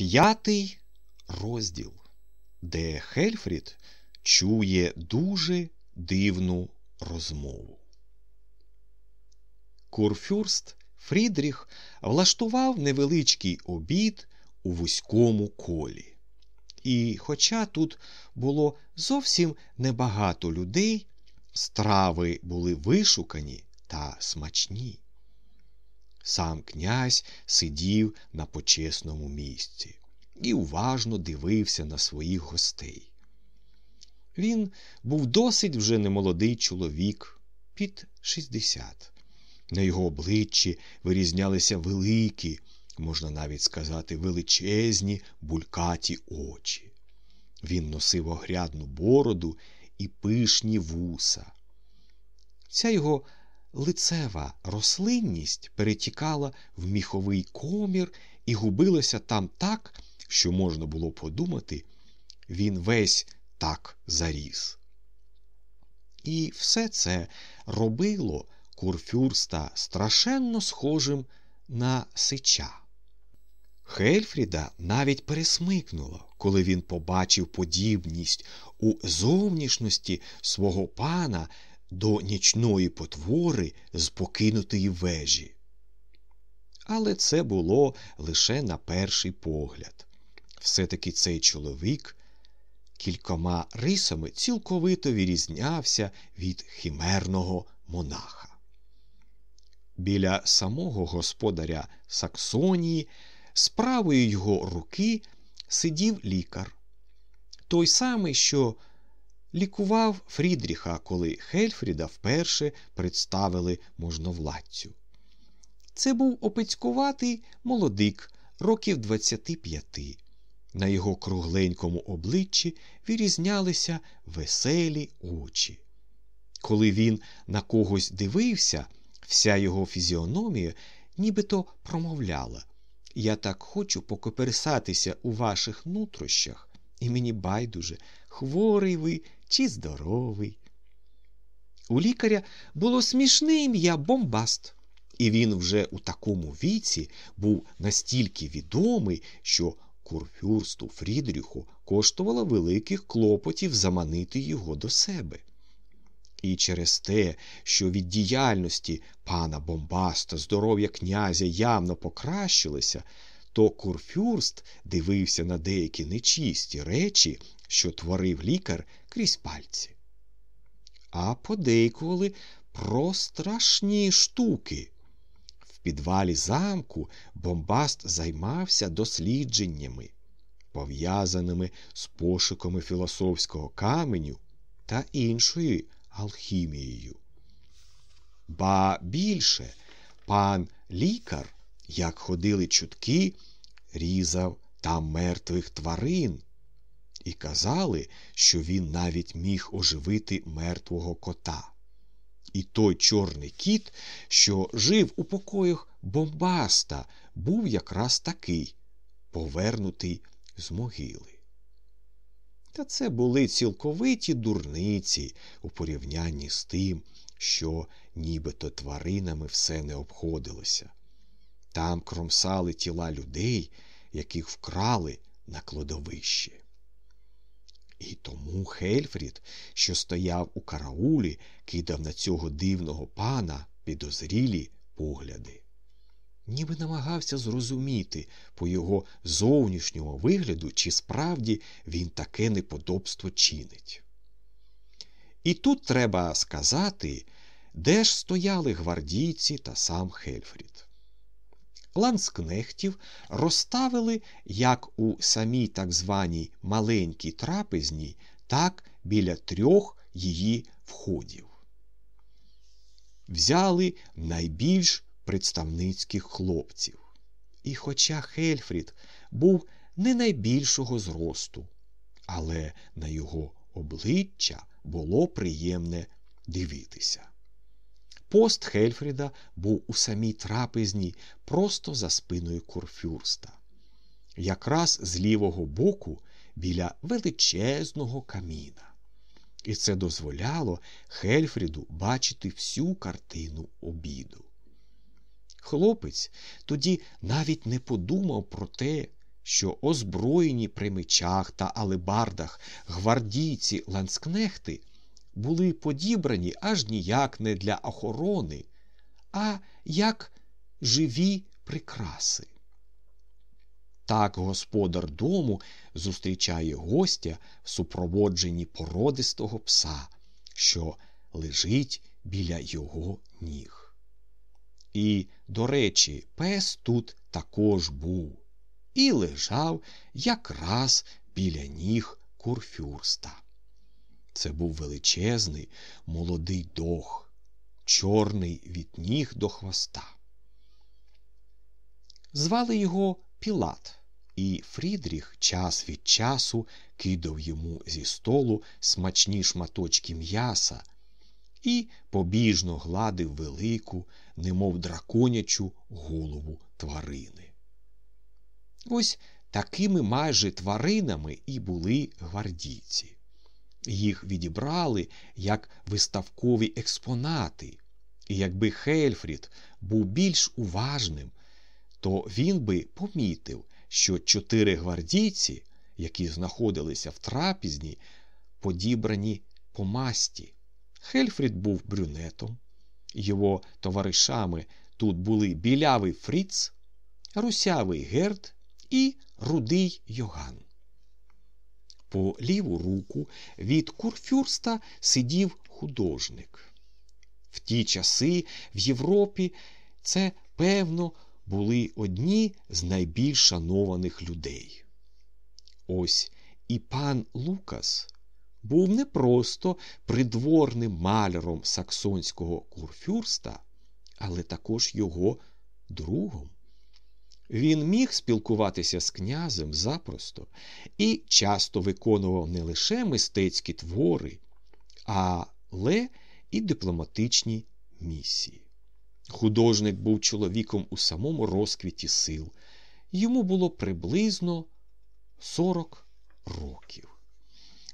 П'ятий розділ, де Хельфрід чує дуже дивну розмову. Курфюрст Фрідріх влаштував невеличкий обід у вузькому колі. І, хоча тут було зовсім небагато людей, страви були вишукані та смачні. Сам князь сидів на почесному місці і уважно дивився на своїх гостей. Він був досить вже немолодий чоловік під 60. На його обличчі вирізнялися великі, можна навіть сказати, величезні булькаті очі. Він носив огрядну бороду і пишні вуса. Ця його лицева рослинність перетікала в міховий комір і губилася там так, що можна було подумати, він весь так заріс. І все це робило курфюрста страшенно схожим на сича. Хельфріда навіть пересмикнуло, коли він побачив подібність у зовнішності свого пана до нічної потвори з покинутої вежі. Але це було лише на перший погляд. Все-таки цей чоловік кількома рисами цілковито відрізнявся від химерного монаха. Біля самого господаря Саксонії з правої його руки сидів лікар, той самий, що лікував Фрідріха, коли Хельфріда вперше представили можновладцю. Це був опецькуватий молодик років 25. На його кругленькому обличчі вирізнялися веселі очі. Коли він на когось дивився, вся його фізіономія нібито промовляла Я так хочу покоперсатися у ваших нутрощах, і мені байдуже, хворий ви чи здоровий. У лікаря було смішне ім'я Бомбаст, і він вже у такому віці був настільки відомий, що курфюрсту Фрідріху коштувало великих клопотів заманити його до себе. І через те, що від діяльності пана Бомбаста здоров'я князя явно покращилося, то курфюрст дивився на деякі нечисті речі, що творив лікар крізь пальці. А подейкували про страшні штуки. В підвалі замку Бомбаст займався дослідженнями, пов'язаними з пошуками філософського каменю та іншою алхімією. Ба більше пан лікар, як ходили чутки, різав там мертвих тварин, і казали, що він навіть міг оживити мертвого кота. І той чорний кіт, що жив у покоях Бомбаста, був якраз такий, повернутий з могили. Та це були цілковиті дурниці у порівнянні з тим, що нібито тваринами все не обходилося. Там кромсали тіла людей, яких вкрали на кладовище. І тому Хельфрід, що стояв у караулі, кидав на цього дивного пана підозрілі погляди. Ніби намагався зрозуміти по його зовнішньому вигляду, чи справді він таке неподобство чинить. І тут треба сказати, де ж стояли гвардійці та сам Хельфрід. Ланскнехтів розставили як у самій так званій маленькій трапезній, так біля трьох її входів. Взяли найбільш представницьких хлопців. І хоча Хельфрід був не найбільшого зросту, але на його обличчя було приємне дивитися. Пост Хельфріда був у самій трапезній просто за спиною курфюрста. Якраз з лівого боку біля величезного каміна. І це дозволяло Хельфріду бачити всю картину обіду. Хлопець тоді навіть не подумав про те, що озброєні при мечах та алебардах гвардійці ланскнехти були подібрані аж ніяк не для охорони, а як живі прикраси. Так господар дому зустрічає гостя в супроводженні породистого пса, що лежить біля його ніг. І, до речі, пес тут також був і лежав якраз біля ніг курфюрста. Це був величезний молодий дог, чорний від ніг до хвоста. Звали його Пілат, і Фрідріх час від часу кидав йому зі столу смачні шматочки м'яса і побіжно гладив велику, немов драконячу голову тварини. Ось такими майже тваринами і були гвардійці. Їх відібрали як виставкові експонати, і якби Хельфрід був більш уважним, то він би помітив, що чотири гвардійці, які знаходилися в трапізні, подібрані по масті. Хельфрід був брюнетом, його товаришами тут були білявий Фріц, русявий Герд і рудий Йоган. По ліву руку від курфюрста сидів художник. В ті часи в Європі це, певно, були одні з найбільш шанованих людей. Ось і пан Лукас був не просто придворним маляром саксонського курфюрста, але також його другом. Він міг спілкуватися з князем запросто і часто виконував не лише мистецькі твори, але і дипломатичні місії. Художник був чоловіком у самому розквіті сил. Йому було приблизно 40 років.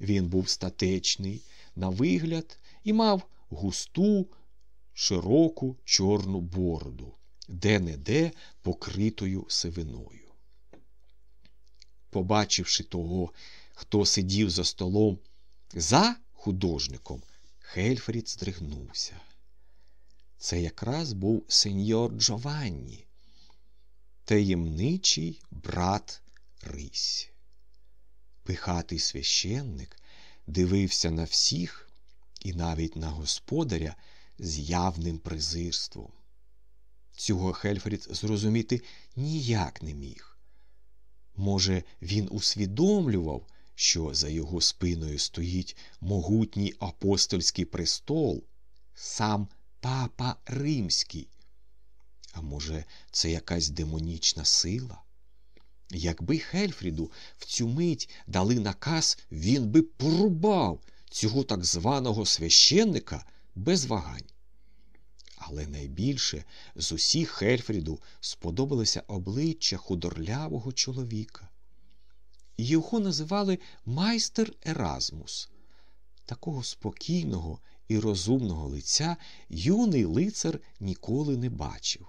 Він був статечний, на вигляд, і мав густу, широку чорну бороду де-не-де покритою сивиною. Побачивши того, хто сидів за столом за художником, Хельфрід здригнувся. Це якраз був сеньор Джованні, таємничий брат Рись. Пихатий священник дивився на всіх і навіть на господаря з явним презирством. Цього Хельфрід зрозуміти ніяк не міг. Може, він усвідомлював, що за його спиною стоїть могутній апостольський престол, сам папа Римський. А може, це якась демонічна сила? Якби Хельфріду в цю мить дали наказ, він би порубав цього так званого священника без вагань. Але найбільше з усіх Хельфріду сподобалося обличчя худорлявого чоловіка. Його називали майстер Еразмус. Такого спокійного і розумного лиця юний лицар ніколи не бачив.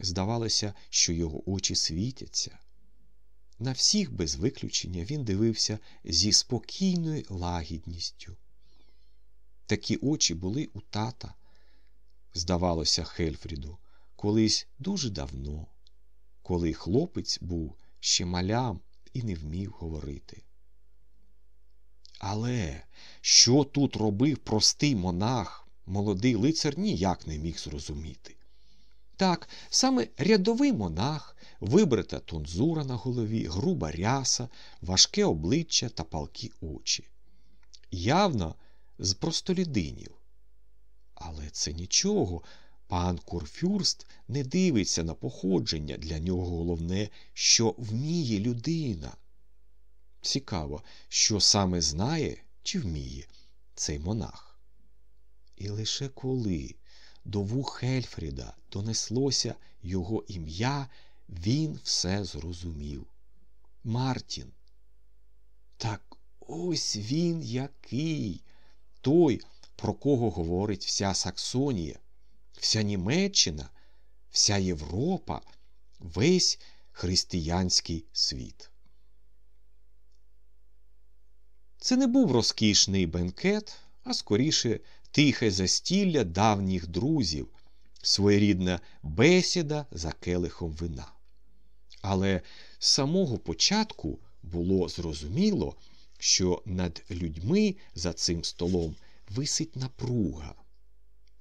Здавалося, що його очі світяться. На всіх без виключення він дивився зі спокійною лагідністю. Такі очі були у тата здавалося Хельфріду, колись дуже давно, коли хлопець був ще малям і не вмів говорити. Але що тут робив простий монах, молодий лицар ніяк не міг зрозуміти. Так, саме рядовий монах, вибрита тонзура на голові, груба ряса, важке обличчя та палкі очі. Явно з простолюдинів. Але це нічого. Пан Курфюрст не дивиться на походження. Для нього головне, що вміє людина. Цікаво, що саме знає чи вміє цей монах. І лише коли до вух Ельфріда донеслося його ім'я, він все зрозумів. Мартін. Так ось він який, той, про кого говорить вся Саксонія, вся Німеччина, вся Європа, весь християнський світ. Це не був розкішний бенкет, а скоріше тихе застілля давніх друзів, своєрідна бесіда за келихом вина. Але з самого початку було зрозуміло, що над людьми за цим столом висить напруга.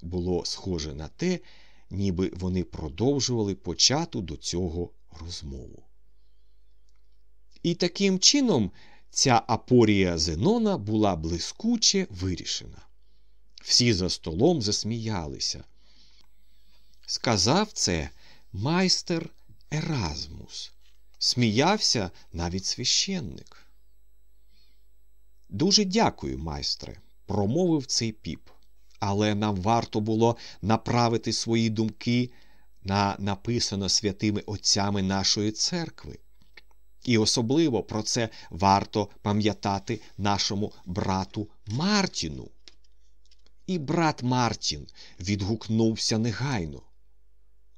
Було схоже на те, ніби вони продовжували почату до цього розмову. І таким чином ця апорія Зенона була блискуче вирішена. Всі за столом засміялися. Сказав це майстер Еразмус. Сміявся навіть священник. Дуже дякую, майстре, промовив цей піп. Але нам варто було направити свої думки на написано святими отцями нашої церкви. І особливо про це варто пам'ятати нашому брату Мартіну. І брат Мартін відгукнувся негайно.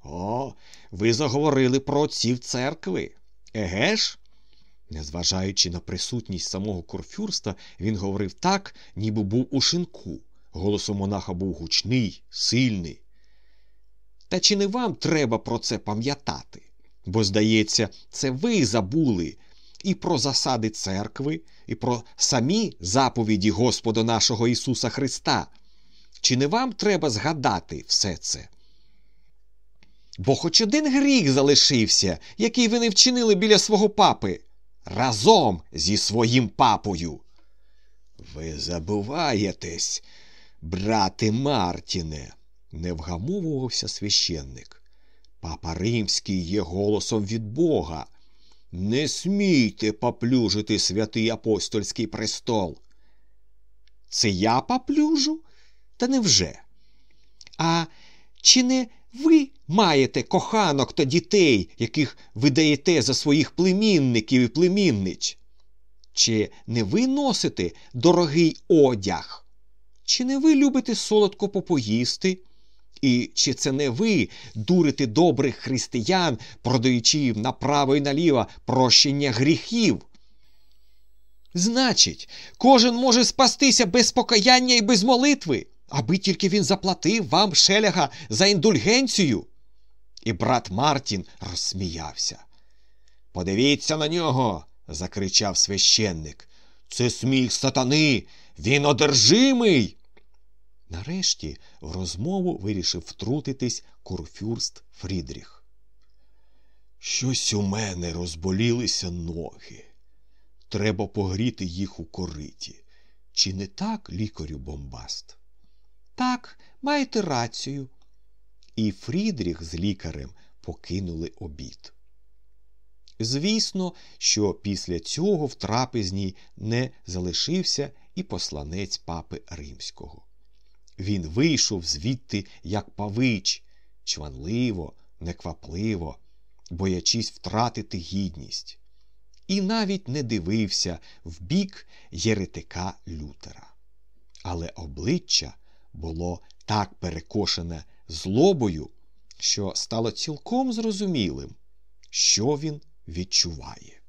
О, ви заговорили про отців церкви. Еге ж? Незважаючи на присутність самого Корфюрста, він говорив так, ніби був у шинку. Голос у монаха був гучний, сильний. Та чи не вам треба про це пам'ятати? Бо, здається, це ви забули і про засади церкви, і про самі заповіді Господа нашого Ісуса Христа. Чи не вам треба згадати все це? Бо хоч один гріх залишився, який ви не вчинили біля свого папи, разом зі своїм папою. Ви забуваєтесь, брате Мартіне, не вгамовувався священник. Папа Римський є голосом від Бога. Не смійте поплюжити святий апостольський престол. Це я поплюжу? Та невже? А чи не ви маєте коханок та дітей, яких ви даєте за своїх племінників і племінниць? Чи не ви носите дорогий одяг? Чи не ви любите солодко попоїсти? І чи це не ви дурите добрих християн, продаючи їм направо і наліво прощення гріхів? Значить, кожен може спастися без покаяння і без молитви, аби тільки він заплатив вам шеляга за індульгенцію. І брат Мартін розсміявся. Подивіться на нього, закричав священник. Це сміх сатани, він одержимий. Нарешті в розмову вирішив втрутитись курфюрст Фрідріх. Щось у мене розболілися ноги. Треба погріти їх у кориті. Чи не так, лікарю Бомбаст? Так, маєте рацію. І Фрідріх з лікарем покинули обід. Звісно, що після цього в трапезній не залишився і посланець папи римського. Він вийшов звідти, як павич, чванливо, неквапливо, боячись втратити гідність, і навіть не дивився в бік єретика Лютера. Але обличчя було так перекошене злобою, що стало цілком зрозумілим, що він відчуває.